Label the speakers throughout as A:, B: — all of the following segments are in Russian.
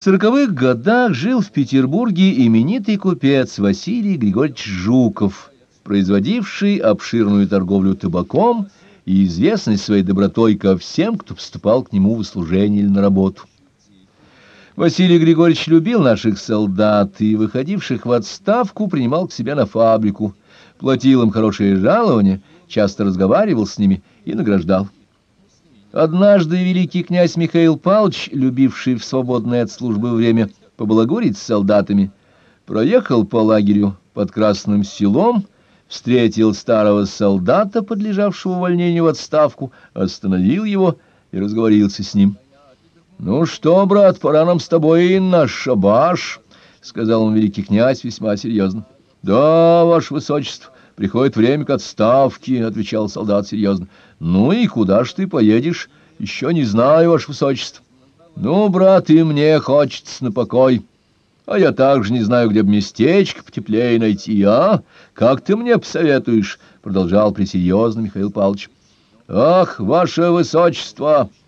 A: В сороковых годах жил в Петербурге именитый купец Василий Григорьевич Жуков, производивший обширную торговлю табаком и известный своей добротой ко всем, кто поступал к нему в служение или на работу. Василий Григорьевич любил наших солдат и, выходивших в отставку, принимал к себе на фабрику, платил им хорошее жалование, часто разговаривал с ними и награждал. Однажды великий князь Михаил Павлович, любивший в свободное от службы время побалагурить с солдатами, проехал по лагерю под Красным селом, встретил старого солдата, подлежавшего увольнению в отставку, остановил его и разговорился с ним. «Ну что, брат, пора нам с тобой на шабаш», — сказал он великий князь весьма серьезно. «Да, ваше высочество, приходит время к отставке», — отвечал солдат серьезно. «Ну и куда ж ты поедешь? Еще не знаю, ваше высочество». «Ну, брат, и мне хочется на покой. А я также не знаю, где бы местечко потеплее найти, а? Как ты мне посоветуешь?» — продолжал пресерьезно Михаил Павлович. «Ах, ваше высочество!» —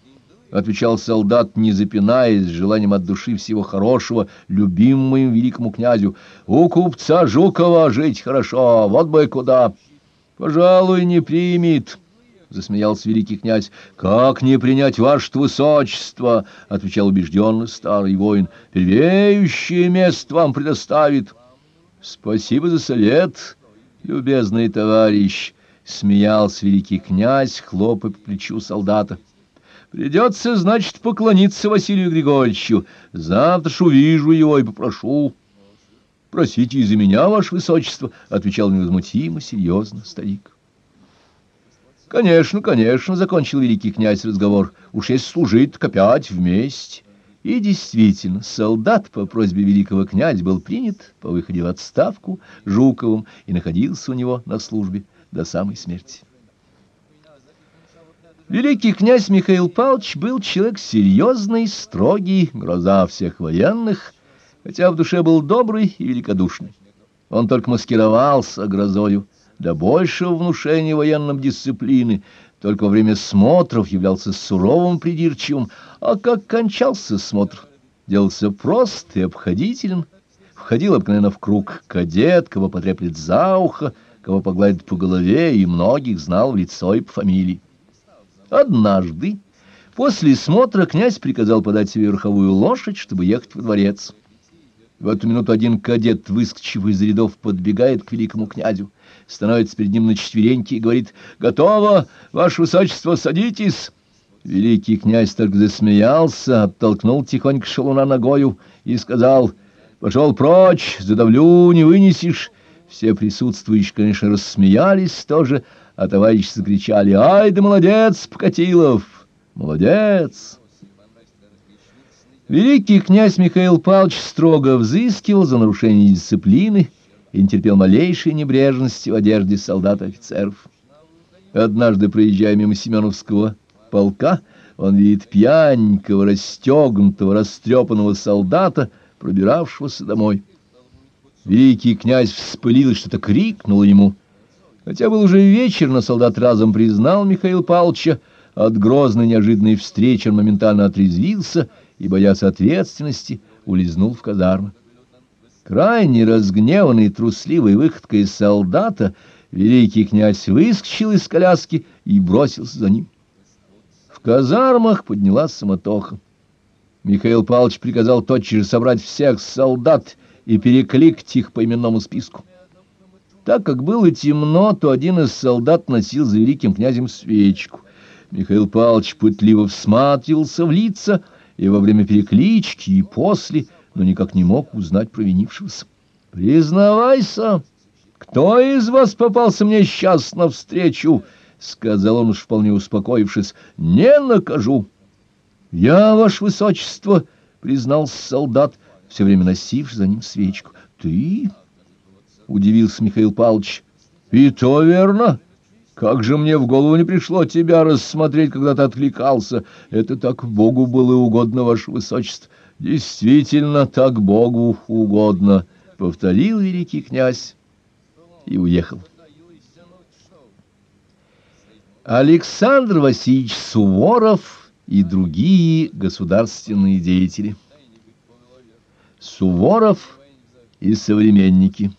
A: отвечал солдат, не запинаясь, желанием от души всего хорошего, любимому великому князю. — У купца Жукова жить хорошо, вот бы куда. — Пожалуй, не примет, — засмеялся великий князь. — Как не принять ваше высочество? — отвечал убежденный старый воин. — Первеющее место вам предоставит. — Спасибо за совет, любезный товарищ, — смеялся великий князь, хлопая по плечу солдата. — Придется, значит, поклониться Василию Григорьевичу. Завтра ж увижу его и попрошу. — Просите из-за меня, ваше высочество, — отвечал невозмутимо, серьезно старик. — Конечно, конечно, — закончил великий князь разговор. — Уж если служить, так вместе. И действительно, солдат по просьбе великого князя был принят по выходе в отставку Жуковым и находился у него на службе до самой смерти. Великий князь Михаил Павлович был человек серьезный, строгий, гроза всех военных, хотя в душе был добрый и великодушный. Он только маскировался грозою для большего внушения военным дисциплины, только во время смотров являлся суровым придирчивым, а как кончался смотр, делался прост и обходителен, входил обыкновенно в круг кадет, кого потреплет за ухо, кого погладит по голове, и многих знал в лицо и по фамилии. Однажды, после смотра, князь приказал подать себе верховую лошадь, чтобы ехать во дворец. В эту минуту один кадет, выскочив из рядов, подбегает к великому князю, становится перед ним на четвереньки и говорит «Готово, ваше высочество, садитесь!» Великий князь только засмеялся, оттолкнул тихонько шалуна ногою и сказал «Пошел прочь, задавлю, не вынесешь». Все присутствующие, конечно, рассмеялись тоже, — а товарищи закричали «Ай да молодец, Покатилов! Молодец!» Великий князь Михаил Павлович строго взыскивал за нарушение дисциплины и не терпел малейшей небрежности в одежде солдат и офицеров. Однажды, проезжая мимо Семеновского полка, он видит пьяненького, расстегнутого, растрепанного солдата, пробиравшегося домой. Великий князь вспылил и что-то крикнул ему — Хотя был уже вечер, но солдат разом признал Михаила Павловича, от грозной неожиданной встречи он моментально отрезвился и, боясь ответственности, улизнул в казармы. Крайне разгневанный трусливой выходкой солдата, великий князь выскочил из коляски и бросился за ним. В казармах поднялась самотоха. Михаил Павлович приказал тотчас же собрать всех солдат и перекликать их по именному списку. Так как было темно, то один из солдат носил за великим князем свечку. Михаил Павлович пытливо всматривался в лица и во время переклички, и после, но никак не мог узнать провинившегося. «Признавайся, кто из вас попался мне сейчас навстречу?» — сказал он уж вполне успокоившись. «Не накажу». «Я, ваше высочество», — признался солдат, все время носивший за ним свечку. «Ты?» Удивился Михаил Павлович. И то верно. Как же мне в голову не пришло тебя рассмотреть, когда ты откликался. Это так Богу было угодно, ваше высочество. Действительно, так Богу угодно, повторил великий князь и уехал. Александр Васильевич Суворов и другие государственные деятели. Суворов и современники.